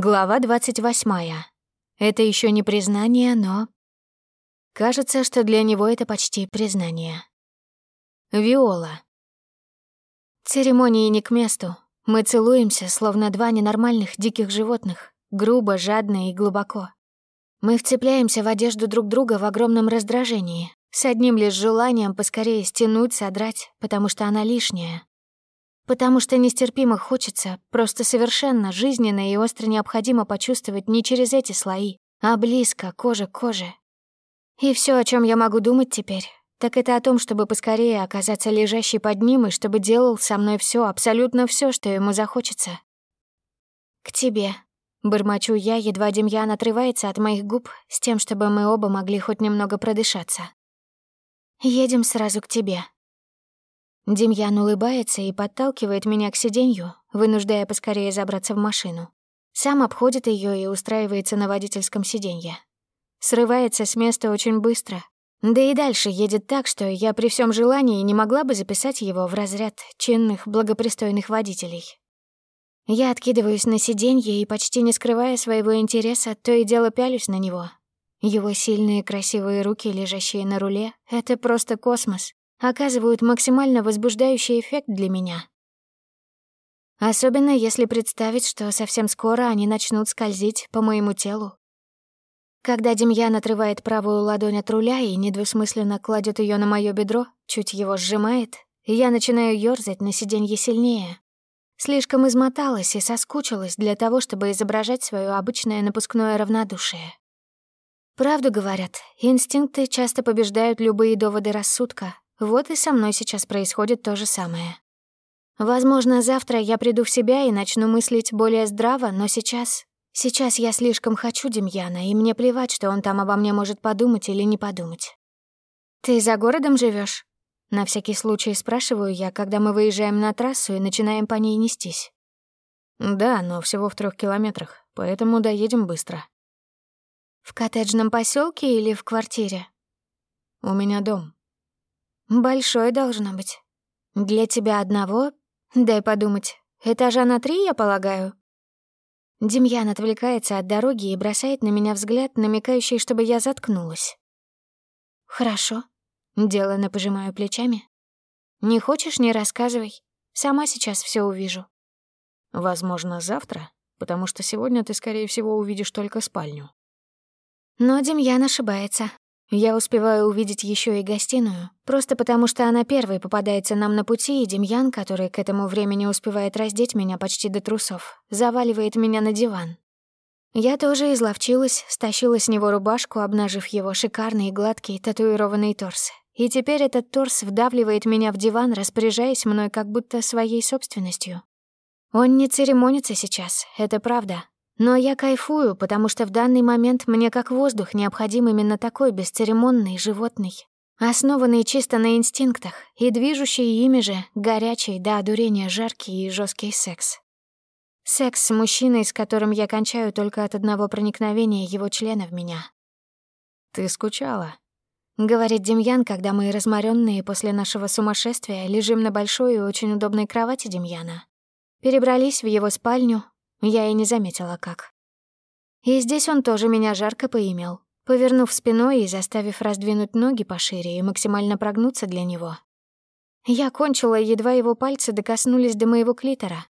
Глава 28. Это еще не признание, но... Кажется, что для него это почти признание. Виола. Церемонии не к месту. Мы целуемся, словно два ненормальных диких животных, грубо, жадно и глубоко. Мы вцепляемся в одежду друг друга в огромном раздражении, с одним лишь желанием поскорее стянуть, содрать, потому что она лишняя, Потому что нестерпимо хочется, просто совершенно жизненно и остро необходимо почувствовать не через эти слои, а близко, кожа к коже. И все, о чем я могу думать теперь, так это о том, чтобы поскорее оказаться лежащей под ним и чтобы делал со мной все, абсолютно все, что ему захочется. «К тебе», — бормочу я, едва Демьян отрывается от моих губ, с тем, чтобы мы оба могли хоть немного продышаться. «Едем сразу к тебе». Демьян улыбается и подталкивает меня к сиденью, вынуждая поскорее забраться в машину. Сам обходит ее и устраивается на водительском сиденье. Срывается с места очень быстро. Да и дальше едет так, что я при всем желании не могла бы записать его в разряд чинных, благопристойных водителей. Я откидываюсь на сиденье и, почти не скрывая своего интереса, то и дело пялюсь на него. Его сильные красивые руки, лежащие на руле, — это просто космос оказывают максимально возбуждающий эффект для меня. Особенно если представить, что совсем скоро они начнут скользить по моему телу. Когда Демьян отрывает правую ладонь от руля и недвусмысленно кладет ее на мое бедро, чуть его сжимает, я начинаю ёрзать на сиденье сильнее. Слишком измоталась и соскучилась для того, чтобы изображать свое обычное напускное равнодушие. Правду говорят, инстинкты часто побеждают любые доводы рассудка, вот и со мной сейчас происходит то же самое. Возможно, завтра я приду в себя и начну мыслить более здраво, но сейчас... Сейчас я слишком хочу Демьяна, и мне плевать, что он там обо мне может подумать или не подумать. «Ты за городом живешь? На всякий случай спрашиваю я, когда мы выезжаем на трассу и начинаем по ней нестись. «Да, но всего в трех километрах, поэтому доедем быстро». «В коттеджном поселке или в квартире?» «У меня дом. Большое должно быть. Для тебя одного? Дай подумать. Этажа на три, я полагаю?» Демьян отвлекается от дороги и бросает на меня взгляд, намекающий, чтобы я заткнулась. «Хорошо». Делано пожимаю плечами. «Не хочешь — не рассказывай. Сама сейчас все увижу». «Возможно, завтра, потому что сегодня ты, скорее всего, увидишь только спальню». Но Демьян ошибается. Я успеваю увидеть еще и гостиную, просто потому что она первой попадается нам на пути, и Демьян, который к этому времени успевает раздеть меня почти до трусов, заваливает меня на диван. Я тоже изловчилась, стащила с него рубашку, обнажив его шикарный, гладкий, татуированный торс. И теперь этот торс вдавливает меня в диван, распоряжаясь мной как будто своей собственностью. Он не церемонится сейчас, это правда, но я кайфую, потому что в данный момент мне как воздух необходим именно такой бесцеремонный животный, основанный чисто на инстинктах и движущий ими же горячий до одурения жаркий и жесткий секс. Секс с мужчиной, с которым я кончаю только от одного проникновения его члена в меня. «Ты скучала?» — говорит Демьян, когда мы, разморенные после нашего сумасшествия, лежим на большой и очень удобной кровати Демьяна. Перебрались в его спальню, я и не заметила, как. И здесь он тоже меня жарко поимел, повернув спиной и заставив раздвинуть ноги пошире и максимально прогнуться для него. Я кончила, едва его пальцы докоснулись до моего клитора.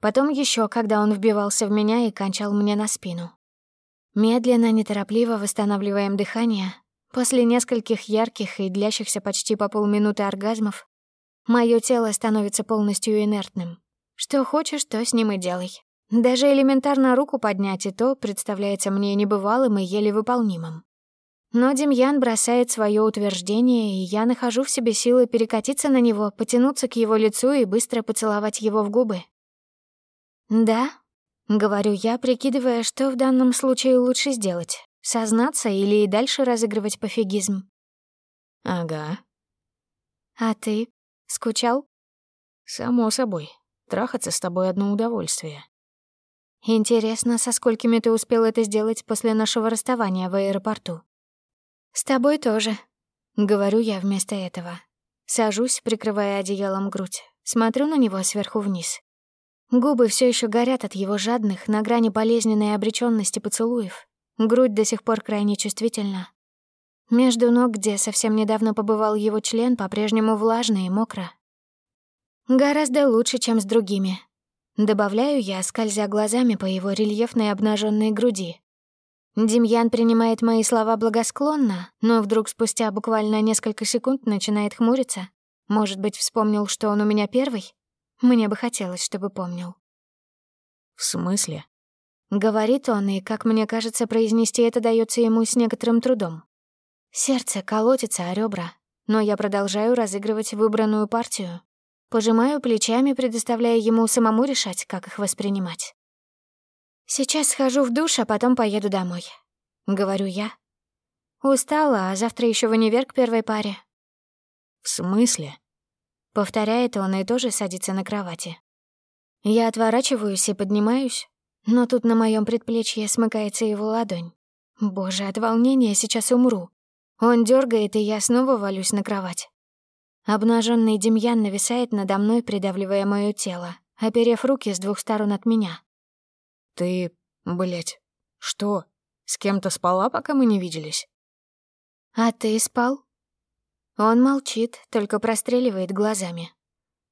Потом еще, когда он вбивался в меня и кончал мне на спину. Медленно, неторопливо восстанавливаем дыхание. После нескольких ярких и длящихся почти по полминуты оргазмов мое тело становится полностью инертным. Что хочешь, то с ним и делай. Даже элементарно руку поднять и то представляется мне небывалым и еле выполнимым. Но Демьян бросает свое утверждение, и я нахожу в себе силы перекатиться на него, потянуться к его лицу и быстро поцеловать его в губы. «Да», — говорю я, прикидывая, что в данном случае лучше сделать — сознаться или и дальше разыгрывать пофигизм. «Ага». «А ты? Скучал?» «Само собой. Трахаться с тобой одно удовольствие». Интересно, со сколькими ты успел это сделать после нашего расставания в аэропорту? С тобой тоже, говорю я вместо этого. Сажусь, прикрывая одеялом грудь, смотрю на него сверху вниз. Губы все еще горят от его жадных, на грани болезненной обреченности поцелуев. Грудь до сих пор крайне чувствительна. Между ног, где совсем недавно побывал его член, по-прежнему влажно и мокро. Гораздо лучше, чем с другими. Добавляю я, скользя глазами по его рельефной обнаженной груди. Демьян принимает мои слова благосклонно, но вдруг спустя буквально несколько секунд начинает хмуриться. Может быть, вспомнил, что он у меня первый? Мне бы хотелось, чтобы помнил. «В смысле?» Говорит он, и, как мне кажется, произнести это дается ему с некоторым трудом. Сердце колотится о ребра, но я продолжаю разыгрывать выбранную партию. Пожимаю плечами, предоставляя ему самому решать, как их воспринимать. «Сейчас схожу в душ, а потом поеду домой», — говорю я. Устала, а завтра еще в универ к первой паре. «В смысле?» Повторяет он и тоже садится на кровати. Я отворачиваюсь и поднимаюсь, но тут на моем предплечье смыкается его ладонь. Боже, от волнения сейчас умру. Он дергает, и я снова валюсь на кровать. Обнаженный Демьян нависает надо мной, придавливая мое тело, оперев руки с двух сторон от меня. «Ты, блядь, что, с кем-то спала, пока мы не виделись?» «А ты спал?» Он молчит, только простреливает глазами.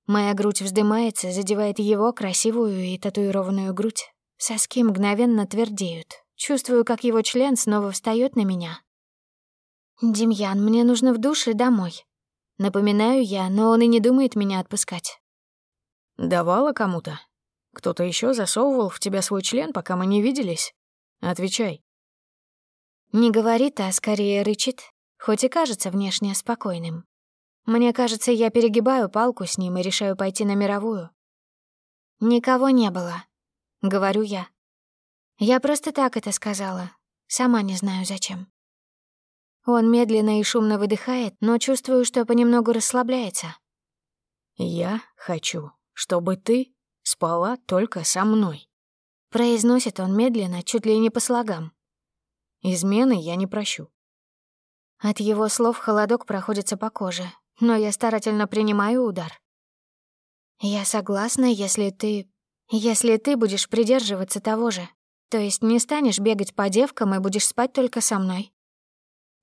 Моя грудь вздымается, задевает его красивую и татуированную грудь. Соски мгновенно твердеют. Чувствую, как его член снова встает на меня. «Демьян, мне нужно в душ и домой». Напоминаю я, но он и не думает меня отпускать. «Давала кому-то? Кто-то еще засовывал в тебя свой член, пока мы не виделись? Отвечай». Не говорит, а скорее рычит, хоть и кажется внешне спокойным. Мне кажется, я перегибаю палку с ним и решаю пойти на мировую. «Никого не было», — говорю я. Я просто так это сказала, сама не знаю зачем. Он медленно и шумно выдыхает, но чувствую, что понемногу расслабляется. «Я хочу, чтобы ты спала только со мной», — произносит он медленно, чуть ли не по слогам. «Измены я не прощу. От его слов холодок проходится по коже, но я старательно принимаю удар. Я согласна, если ты... Если ты будешь придерживаться того же, то есть не станешь бегать по девкам и будешь спать только со мной.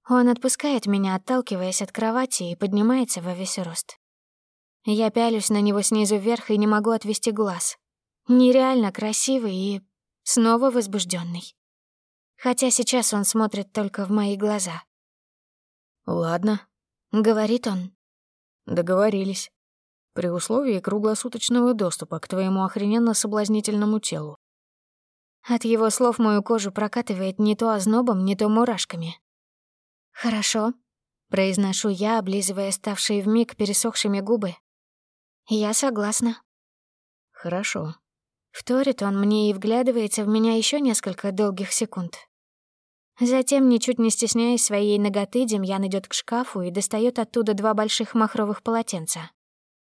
Он отпускает меня, отталкиваясь от кровати, и поднимается во весь рост. Я пялюсь на него снизу вверх и не могу отвести глаз. Нереально красивый и снова возбужденный. Хотя сейчас он смотрит только в мои глаза. «Ладно», — говорит он. «Договорились. При условии круглосуточного доступа к твоему охрененно соблазнительному телу». От его слов мою кожу прокатывает не то ознобом, не то мурашками. «Хорошо», — произношу я, облизывая ставшие вмиг пересохшими губы. «Я согласна». «Хорошо». Вторит он мне и вглядывается в меня еще несколько долгих секунд. Затем, ничуть не стесняясь своей ноготы, Демьян идет к шкафу и достает оттуда два больших махровых полотенца.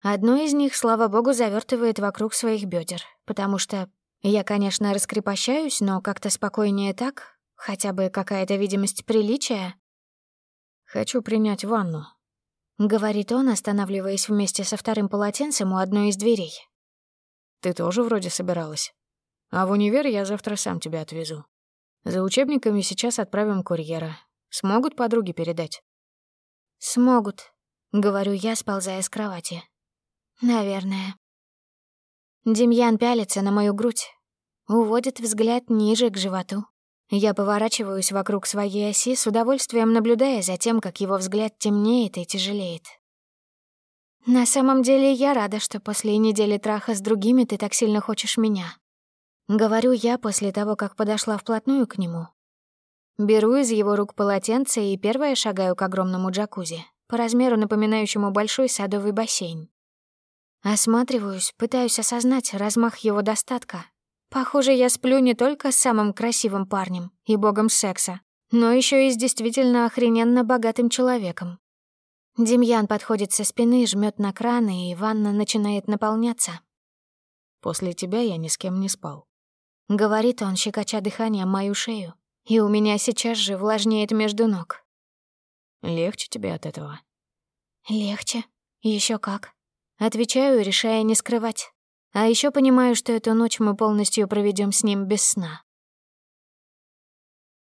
Одно из них, слава богу, завертывает вокруг своих бедер, потому что я, конечно, раскрепощаюсь, но как-то спокойнее так, хотя бы какая-то видимость приличия. «Хочу принять ванну», — говорит он, останавливаясь вместе со вторым полотенцем у одной из дверей. «Ты тоже вроде собиралась. А в универ я завтра сам тебя отвезу». За учебниками сейчас отправим курьера. Смогут подруги передать? Смогут, говорю я, сползая с кровати. Наверное. Демьян пялится на мою грудь, уводит взгляд ниже к животу. Я поворачиваюсь вокруг своей оси, с удовольствием наблюдая за тем, как его взгляд темнеет и тяжелеет. На самом деле я рада, что после недели траха с другими ты так сильно хочешь меня. Говорю я после того, как подошла вплотную к нему. Беру из его рук полотенце и первая шагаю к огромному джакузи, по размеру напоминающему большой садовый бассейн. Осматриваюсь, пытаюсь осознать размах его достатка. Похоже, я сплю не только с самым красивым парнем и богом секса, но еще и с действительно охрененно богатым человеком. Демьян подходит со спины, жмет на краны, и ванна начинает наполняться. «После тебя я ни с кем не спал», — говорит он, щекоча дыханием мою шею, и у меня сейчас же влажнеет между ног. «Легче тебе от этого?» «Легче. Еще как». Отвечаю, решая не скрывать. А еще понимаю, что эту ночь мы полностью проведем с ним без сна.